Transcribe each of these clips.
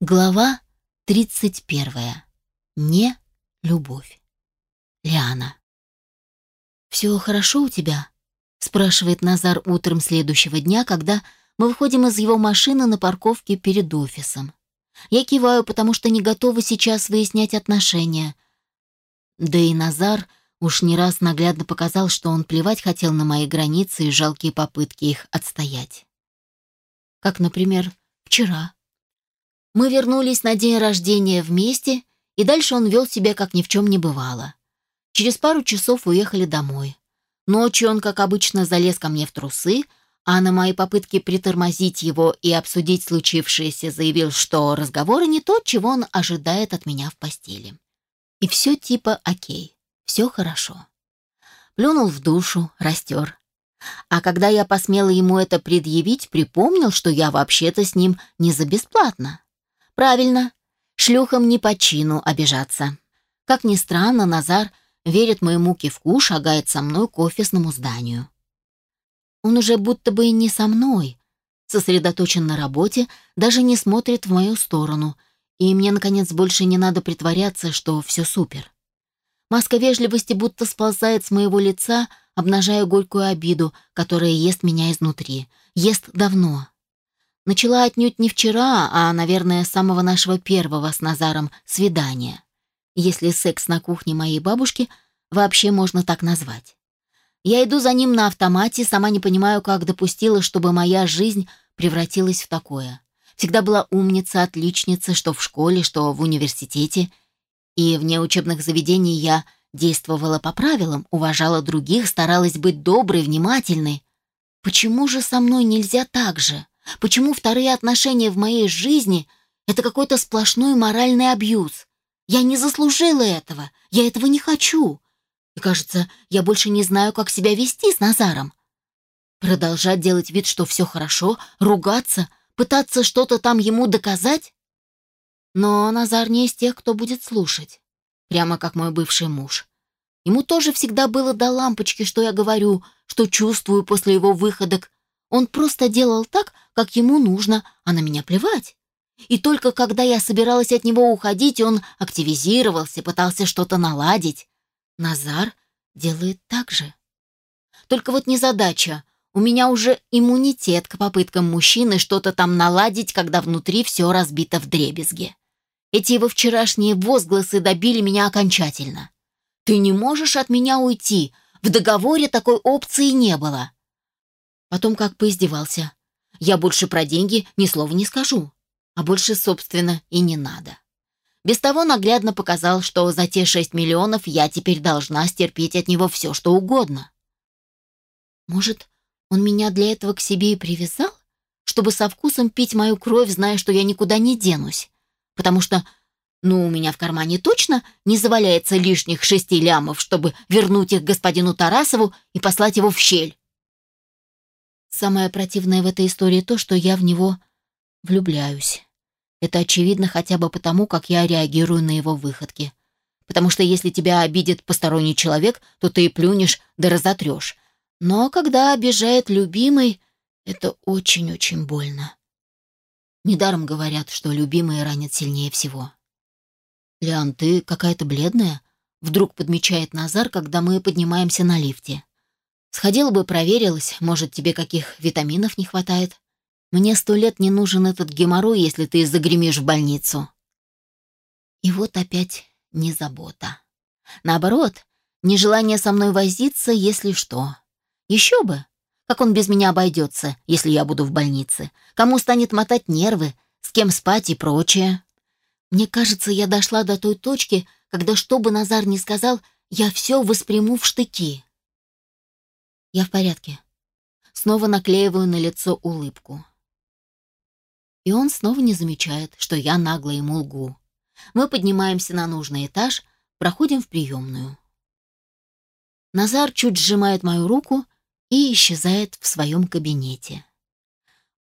Глава 31. Не любовь. Лиана. «Все хорошо у тебя?» — спрашивает Назар утром следующего дня, когда мы выходим из его машины на парковке перед офисом. Я киваю, потому что не готова сейчас выяснять отношения. Да и Назар уж не раз наглядно показал, что он плевать хотел на мои границы и жалкие попытки их отстоять. Как, например, вчера. Мы вернулись на день рождения вместе, и дальше он вел себя, как ни в чем не бывало. Через пару часов уехали домой. Ночью он, как обычно, залез ко мне в трусы, а на мои попытки притормозить его и обсудить случившееся заявил, что разговоры не то, чего он ожидает от меня в постели. И все типа окей, все хорошо. Плюнул в душу, растер. А когда я посмела ему это предъявить, припомнил, что я вообще-то с ним не за бесплатно. Правильно, шлюхам не по чину обижаться. Как ни странно, Назар верит моему кивку, шагает со мной к офисному зданию. Он уже будто бы и не со мной, сосредоточен на работе, даже не смотрит в мою сторону, и мне, наконец, больше не надо притворяться, что все супер. Маска вежливости будто сползает с моего лица, обнажая горькую обиду, которая ест меня изнутри. Ест давно. Начала отнюдь не вчера, а, наверное, с самого нашего первого с Назаром свидания. Если секс на кухне моей бабушки вообще можно так назвать. Я иду за ним на автомате, сама не понимаю, как допустила, чтобы моя жизнь превратилась в такое. Всегда была умница, отличница, что в школе, что в университете. И вне учебных заведений я действовала по правилам, уважала других, старалась быть доброй, внимательной. Почему же со мной нельзя так же? Почему вторые отношения в моей жизни — это какой-то сплошной моральный абьюз? Я не заслужила этого, я этого не хочу. И, кажется, я больше не знаю, как себя вести с Назаром. Продолжать делать вид, что все хорошо, ругаться, пытаться что-то там ему доказать? Но Назар не из тех, кто будет слушать. Прямо как мой бывший муж. Ему тоже всегда было до лампочки, что я говорю, что чувствую после его выходок, он просто делал так, как ему нужно, а на меня плевать. И только когда я собиралась от него уходить, он активизировался, пытался что-то наладить. Назар делает так же. Только вот незадача. У меня уже иммунитет к попыткам мужчины что-то там наладить, когда внутри все разбито в дребезги. Эти его вчерашние возгласы добили меня окончательно. «Ты не можешь от меня уйти. В договоре такой опции не было». Потом как поиздевался. Я больше про деньги ни слова не скажу. А больше, собственно, и не надо. Без того наглядно показал, что за те шесть миллионов я теперь должна стерпеть от него все, что угодно. Может, он меня для этого к себе и привязал? Чтобы со вкусом пить мою кровь, зная, что я никуда не денусь. Потому что, ну, у меня в кармане точно не заваляется лишних шести лямов, чтобы вернуть их господину Тарасову и послать его в щель. Самое противное в этой истории то, что я в него влюбляюсь. Это очевидно хотя бы потому, как я реагирую на его выходки. Потому что если тебя обидит посторонний человек, то ты и плюнешь да разотрешь. Но когда обижает любимый, это очень-очень больно. Недаром говорят, что любимые ранят сильнее всего. «Лиан, ты какая-то бледная?» Вдруг подмечает Назар, когда мы поднимаемся на лифте. Сходила бы, проверилась, может, тебе каких витаминов не хватает. Мне сто лет не нужен этот геморрой, если ты загремишь в больницу. И вот опять не забота. Наоборот, нежелание со мной возиться, если что. Еще бы. Как он без меня обойдется, если я буду в больнице? Кому станет мотать нервы? С кем спать и прочее? Мне кажется, я дошла до той точки, когда, что бы Назар ни сказал, я все восприму в штыки. Я в порядке. Снова наклеиваю на лицо улыбку. И он снова не замечает, что я нагло ему лгу. Мы поднимаемся на нужный этаж, проходим в приемную. Назар чуть сжимает мою руку и исчезает в своем кабинете.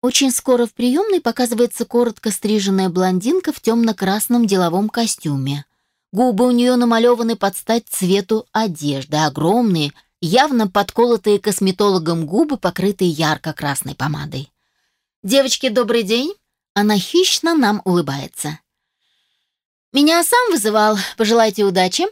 Очень скоро в приемной показывается коротко стриженная блондинка в темно-красном деловом костюме. Губы у нее намалеваны под стать цвету одежды, огромные, явно подколотые косметологом губы, покрытые ярко-красной помадой. «Девочки, добрый день!» она хищно нам улыбается. «Меня сам вызывал. Пожелайте удачи».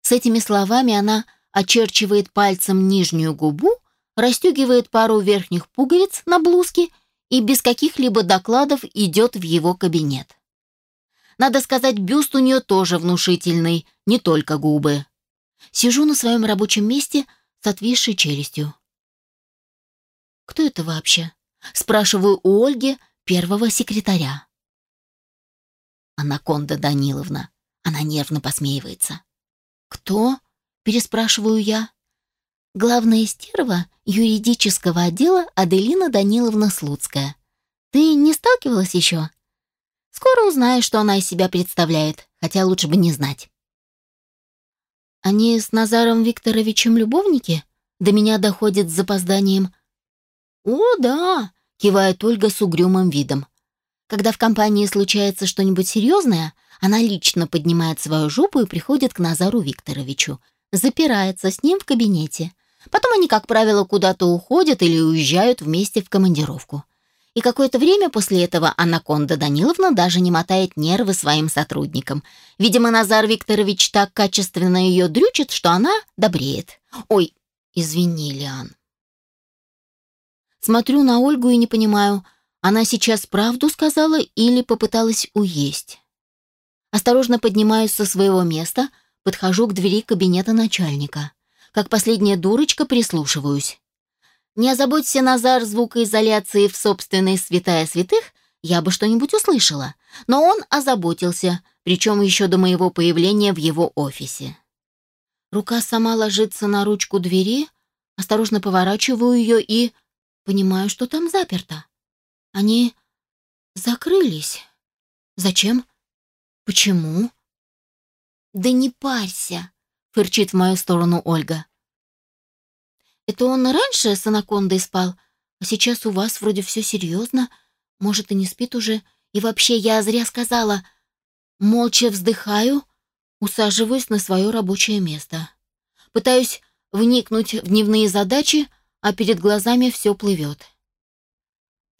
С этими словами она очерчивает пальцем нижнюю губу, расстегивает пару верхних пуговиц на блузке и без каких-либо докладов идет в его кабинет. Надо сказать, бюст у нее тоже внушительный, не только губы. Сижу на своем рабочем месте с отвисшей челюстью. «Кто это вообще?» — спрашиваю у Ольги, первого секретаря. Анаконда Даниловна. Она нервно посмеивается. «Кто?» — переспрашиваю я. «Главная стерва юридического отдела Аделина Даниловна Слуцкая. Ты не сталкивалась еще?» «Скоро узнаешь, что она из себя представляет, хотя лучше бы не знать». «Они с Назаром Викторовичем любовники?» До меня доходит с запозданием. «О, да!» — кивает Ольга с угрюмым видом. Когда в компании случается что-нибудь серьезное, она лично поднимает свою жопу и приходит к Назару Викторовичу. Запирается с ним в кабинете. Потом они, как правило, куда-то уходят или уезжают вместе в командировку. И какое-то время после этого Анаконда Даниловна даже не мотает нервы своим сотрудникам. Видимо, Назар Викторович так качественно ее дрючит, что она добреет. Ой, извини, Лиан. Смотрю на Ольгу и не понимаю, она сейчас правду сказала или попыталась уесть? Осторожно поднимаюсь со своего места, подхожу к двери кабинета начальника. Как последняя дурочка прислушиваюсь. Не озаботься, Назар, звукоизоляции в собственной святая святых, я бы что-нибудь услышала. Но он озаботился, причем еще до моего появления в его офисе. Рука сама ложится на ручку двери, осторожно поворачиваю ее и понимаю, что там заперто. Они закрылись. Зачем? Почему? Да не парься, фырчит в мою сторону Ольга. Это он раньше с анакондой спал, а сейчас у вас вроде все серьезно. Может, и не спит уже. И вообще, я зря сказала. Молча вздыхаю, усаживаюсь на свое рабочее место. Пытаюсь вникнуть в дневные задачи, а перед глазами все плывет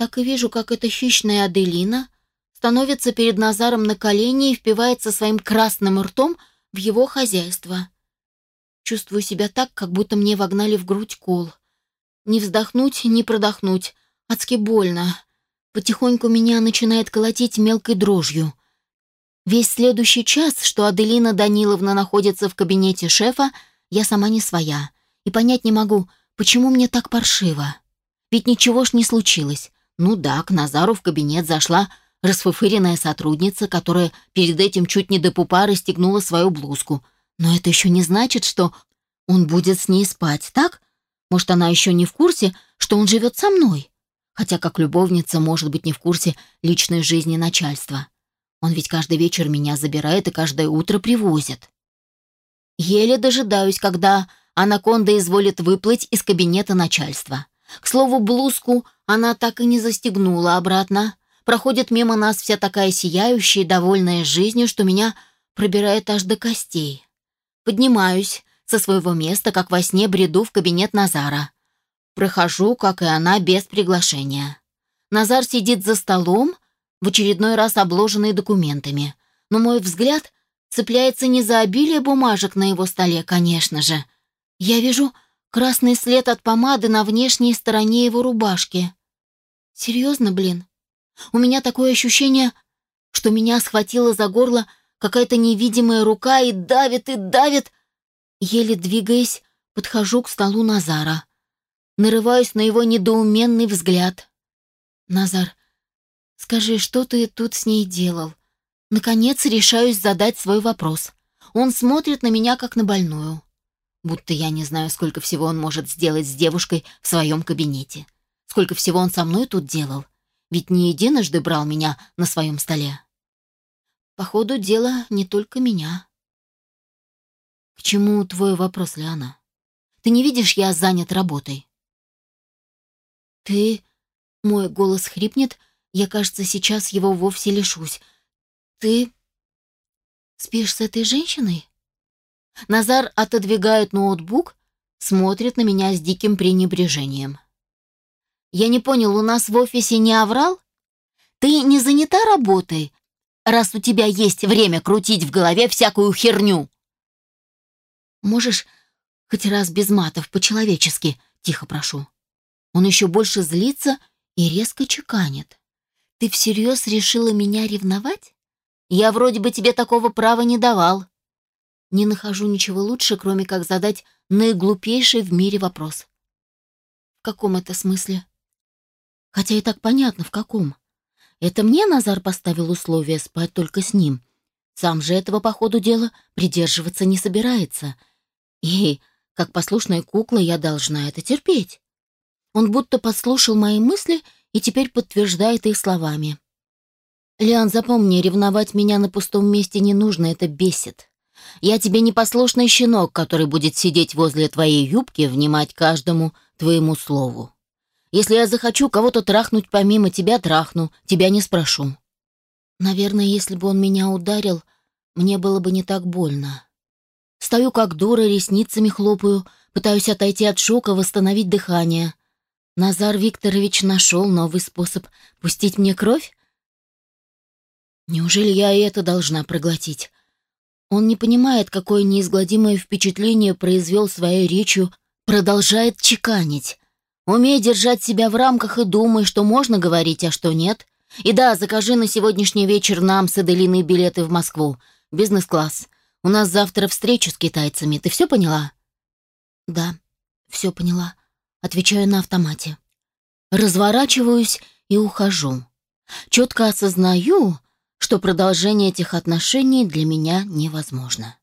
так и вижу, как эта хищная Аделина становится перед Назаром на колени и впивается своим красным ртом в его хозяйство. Чувствую себя так, как будто мне вогнали в грудь кол. Не вздохнуть, не продохнуть. Адски больно. Потихоньку меня начинает колотить мелкой дрожью. Весь следующий час, что Аделина Даниловна находится в кабинете шефа, я сама не своя. И понять не могу, почему мне так паршиво. Ведь ничего ж не случилось. Ну да, к Назару в кабинет зашла расфуфыренная сотрудница, которая перед этим чуть не до пупа расстегнула свою блузку. Но это еще не значит, что он будет с ней спать, так? Может, она еще не в курсе, что он живет со мной? Хотя как любовница может быть не в курсе личной жизни начальства. Он ведь каждый вечер меня забирает и каждое утро привозит. Еле дожидаюсь, когда анаконда изволит выплыть из кабинета начальства. К слову, блузку она так и не застегнула обратно. Проходит мимо нас вся такая сияющая и довольная жизнью, что меня пробирает аж до костей. Поднимаюсь со своего места, как во сне бреду в кабинет Назара. Прохожу, как и она, без приглашения. Назар сидит за столом, в очередной раз обложенный документами. Но мой взгляд цепляется не за обилие бумажек на его столе, конечно же. Я вижу Красный след от помады на внешней стороне его рубашки. Серьезно, блин? У меня такое ощущение, что меня схватила за горло какая-то невидимая рука и давит, и давит. Еле двигаясь, подхожу к столу Назара. Нарываюсь на его недоуменный взгляд. «Назар, скажи, что ты тут с ней делал?» Наконец решаюсь задать свой вопрос. Он смотрит на меня, как на больную будто я не знаю, сколько всего он может сделать с девушкой в своем кабинете. Сколько всего он со мной тут делал. Ведь не единожды брал меня на своем столе. Походу, дело не только меня. К чему твой вопрос, Лиана? Ты не видишь, я занят работой. Ты... Мой голос хрипнет, я, кажется, сейчас его вовсе лишусь. Ты... Спишь с этой женщиной? Назар отодвигает ноутбук, смотрит на меня с диким пренебрежением. «Я не понял, у нас в офисе не оврал?» ты не занята работой, раз у тебя есть время крутить в голове всякую херню?» «Можешь хоть раз без матов, по-человечески?» — тихо прошу. Он еще больше злится и резко чеканит. «Ты всерьез решила меня ревновать? Я вроде бы тебе такого права не давал». Не нахожу ничего лучше, кроме как задать наиглупейший в мире вопрос. В каком это смысле? Хотя и так понятно, в каком. Это мне Назар поставил условие спать только с ним. Сам же этого по ходу дела придерживаться не собирается. И, как послушная кукла, я должна это терпеть. Он будто подслушал мои мысли и теперь подтверждает их словами. «Лиан, запомни, ревновать меня на пустом месте не нужно, это бесит. Я тебе не послушный щенок, который будет сидеть возле твоей юбки, внимать каждому твоему слову. Если я захочу кого-то трахнуть помимо тебя, трахну, тебя не спрошу. Наверное, если бы он меня ударил, мне было бы не так больно. Стою как дура, ресницами хлопаю, пытаюсь отойти от шока, восстановить дыхание. Назар Викторович нашел новый способ пустить мне кровь? Неужели я и это должна проглотить? Он не понимает, какое неизгладимое впечатление произвел своей речью, продолжает чеканить. Умей держать себя в рамках и думай, что можно говорить, а что нет. И да, закажи на сегодняшний вечер нам с Аделиной билеты в Москву. Бизнес-класс. У нас завтра встреча с китайцами. Ты все поняла? Да, все поняла. Отвечаю на автомате. Разворачиваюсь и ухожу. Четко осознаю, что продолжение этих отношений для меня невозможно.